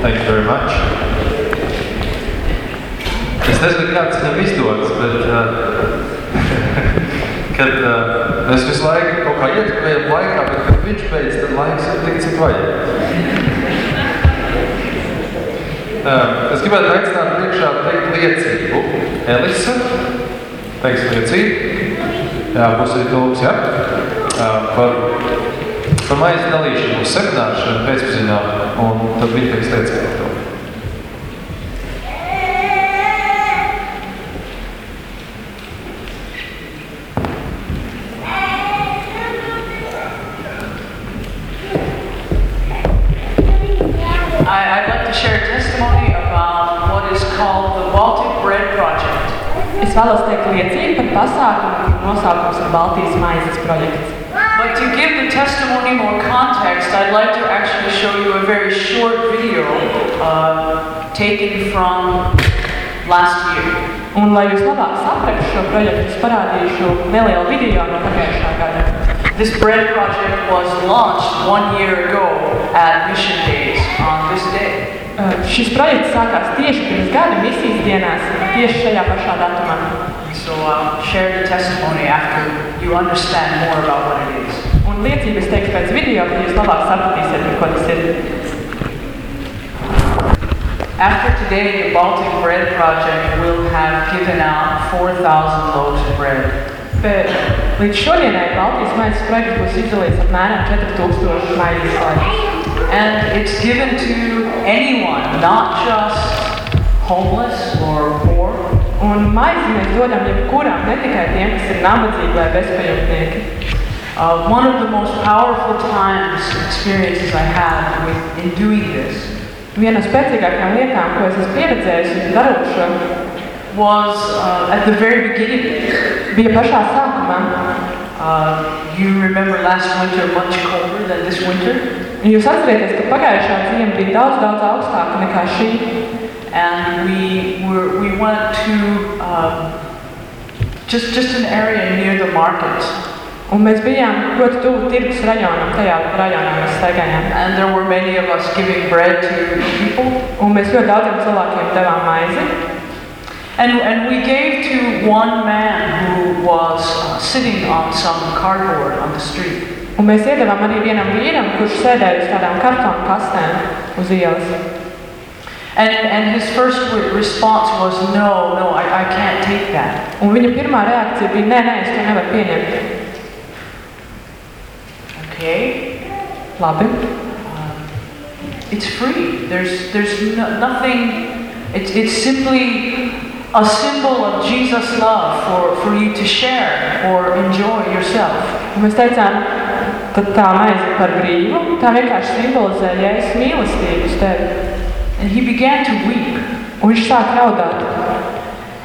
Thank you very much. Es nezinu, kāds tam izdodas, bet uh, kad uh, mēs visu laiku kaut kā ietekmējam laikā, bet kad viņš beidz, tad laiks ir tik, cik vajag. Uh, es gribētu aicināt priekšā teikt liecību. Elisa, teiks liecību. Jā, būs arī tulks, jā? Uh, par, par maizi dalīšanu uz semināru pēcpaziņā, un tad viņi teiks liecību par to. I, I'd like to share a testimony about what is called the Baltic Bread Project. Es vēlos teikt liecību par pasākumu, kur nosaukums ir Baltijas maizes projekts. But to give the testimony more context, I'd like to actually show you a very short video uh, taken from last year. Un, lai jūs labāk saprastu šo projektu, es parādīšu nelielu video no pagājušā gada. This bread project was launched one year ago at Mission Days on this day. Uh, šis projekts sākās tieši pirms gada misijas dienās, tieši šajā pašā datumā. So I'll share the testimony after you understand more about what it is. Un liecības teiks pēc video, tad jūs labāk sapratīsiet, After today, the Baltic Bread Project will have given out 4,000 loaves of bread. Bet līdz šodienai Baltijas maizes projekts būs izdalīts apmēram 4000 maizes laikus. And it's given to anyone, not just homeless or poor, Un maizi mēs dodam jebkuram, ne tikai tiem, kas ir nabadzīgi vai bezpajumtnieki. Uh, one of the most powerful times, experiences I had with, in doing this Viena no spēcīgākajām lietām, ko es esmu pieredzējis darot šo, was uh, at the very beginning. bija pašā sākumā. Uh, you remember last winter much colder than this winter? Un Jūs atcerieties, ka pagājušā ziema bija daudz, daudz augstāka nekā šī. And we were we went to um, just just an area near the market, Un mēs bijām ļoti tuvu tirgus rajonam, tajā rajonā mēs staigājām. and there were many of us giving bread to people. Un mēs ļoti daudziem cilvēkiem devām maizi. And, and we gave to one man who was uh, sitting on some cardboard on the street. Un mēs iedavām arī vienam vīram, kurš sēdēja uz tādām kartonu kastēm uz ielas. And, and his first re- response was, no, no, I, I can't take that. Un viņa pirmā reakcija bija, nē, nē, es to nevaru pieņemt. Okay? Labi. It's free. There's, there's no, nothing, it's, it's simply a symbol of Jesus' love for, for you to share or enjoy yourself. Un mēs teicām, tad tā maize par brīvu, tā vienkārši simbolizē jēzus mīlestību uz tevi. And he began to weep. Un viņš sāk raudāt.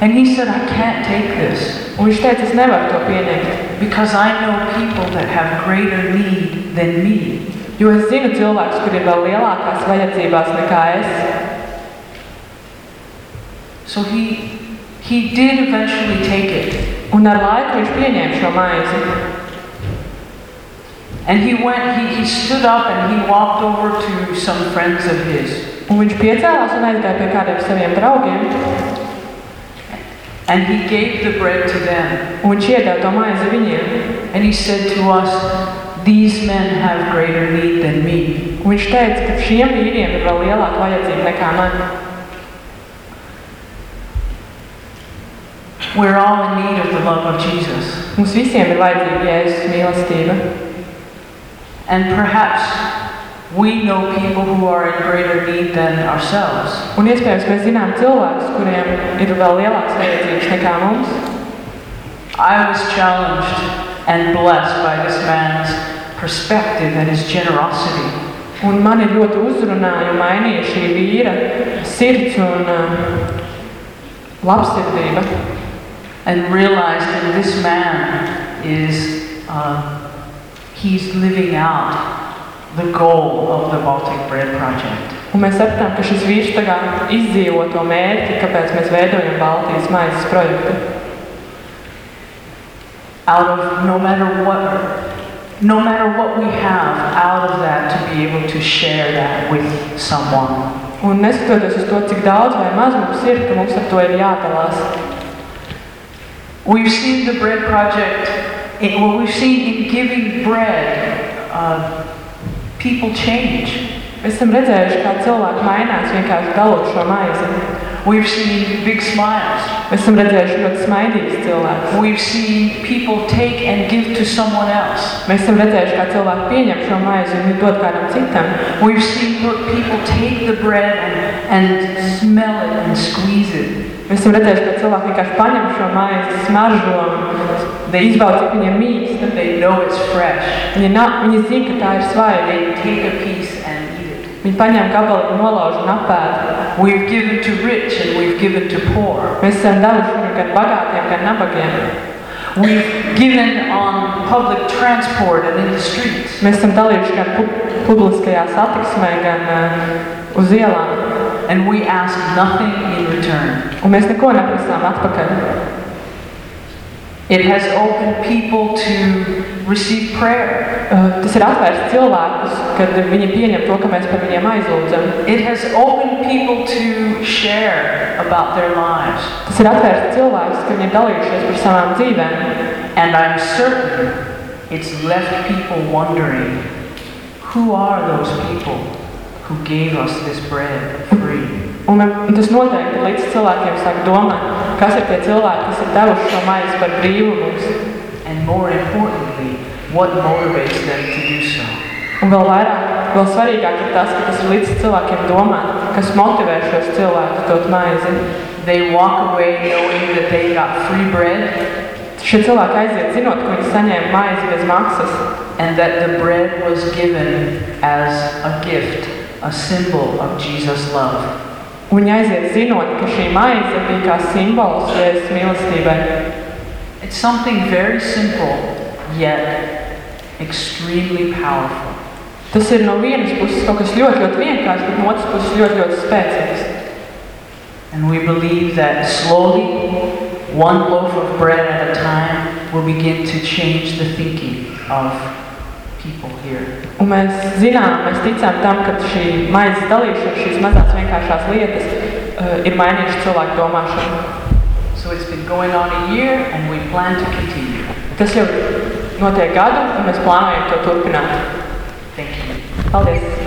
And he said, I can't take this Un viņš teica, es nevaru to pieņemt. because I know people that have greater need than me. Jo es zinu cilvēkus, kuriem ir vēl lielākās vajadzībās nekā es. So he, he did eventually take it. Un ar laiku viņš pieņēma šo maizi. And he went, he, he stood up and he walked over to some friends of his. Un viņš piecēlās un aizgāja pie kādiem saviem draugiem. And he gave the bread to them. Un viņš iedeva to maizi viņiem. And he said to us, These men have greater need than me. Un viņš teica, ka šiem vīriem ir vēl lielāka vajadzība nekā man. We're all in need of the love of Jesus. Mums visiem ir vajadzīga jēzus mīlestība. And perhaps we know people who are in greater need than ourselves. Un iespējams mēs zinām cilvēkus, kuriem ir vēl lielākas vajadzības nekā mums. I was challenged and blessed by this man's perspective and his generosity. Un mani ļoti uzrunāja un mainīja šī vīra sirds un uh, labsirdība. And realized that this man is, uh, he's living out the goal of the Baltic Bread Project. Un mēs sapratām, ka šis vīrs tagad izdzīvo to mērķi, kāpēc mēs veidojam Baltijas maizes projektu. Out of no matter what, no matter what we have, out of that to be able to share that with someone. Un neskatoties uz to, cik daudz vai maz mums ir, ka mums ar to ir jādalās. We've seen the bread project, in, well, we've seen in giving bread, uh, people change. Mēs esam redzējuši, kā cilvēki mainās vienkārši dalot šo maizi. We've seen big smiles. Mēs esam redzējuši ļoti smaidīgus cilvēkus. We've seen people take and give to someone else. Mēs esam redzējuši, kā cilvēki pieņem šo maizi un dod kādam citam. We've seen people take the bread and, and smell it and squeeze it. Mēs esam redzējuši, ka cilvēki vienkārši paņem šo maizi, smaržo un izbauda, cik viņiem mīkst. That they know it's fresh. Viņi, na, viņi zina, ka tā ir svaiga. They take a piece and eat it. Viņi paņem gabalu, nolauž un apēd. We've given to rich and we've given to poor. Mēs esam devuši gan bagātiem, gan nabagiem. We've given on public transport and in the streets. Mēs esam dalījuši gan pu publiskajā satiksmē, gan uh, uz ielām. And we ask nothing in return. Un mēs neko neprasām atpakaļ. It has opened people to receive prayer. Uh, tas ir atvērts cilvēkus, kad viņi pieņem to, ka mēs par viņiem aizlūdzam. It has opened people to share about their lives. Tas ir atvērts cilvēkus, ka viņi ir dalījušies par savām dzīvēm. And I'm certain it's left people wondering, who are those people who gave us this bread free? Un, un tas noteikti līdz cilvēkiem sāk domāt, kas ir tie cilvēki, kas ir devuši šo maizi par brīvu mums. And more importantly, what motivates them to do so? Un vēl vairāk, vēl svarīgāk ir tas, ka tas ir līdz cilvēkiem domāt, kas motivē šos cilvēkus dot maizi. They walk away knowing that they got free bread Šie cilvēki aiziet zinot, ka viņi saņēma maizi bez maksas. and that the bread was given as a gift, a symbol of Jesus' love. Un viņi aiziet zinot, ka šī maize bija kā simbols Jēzus mīlestībai. It's something very simple, yet extremely powerful. Tas ir no vienas puses kaut kas ļoti, ļoti vienkāršs, bet no otras puses ļoti, ļoti spēcīgs. And we believe that slowly, one loaf of bread at a time, will begin to change the thinking of people here. Un mēs zinām, mēs ticām tam, ka šī maizes dalīšana, šīs mazās vienkāršās lietas uh, ir mainījušas cilvēku domāšanu. So it's been going on a year, and we plan to continue. Tas jau notiek gadu, un mēs plānojam to turpināt. Thank you. Paldies!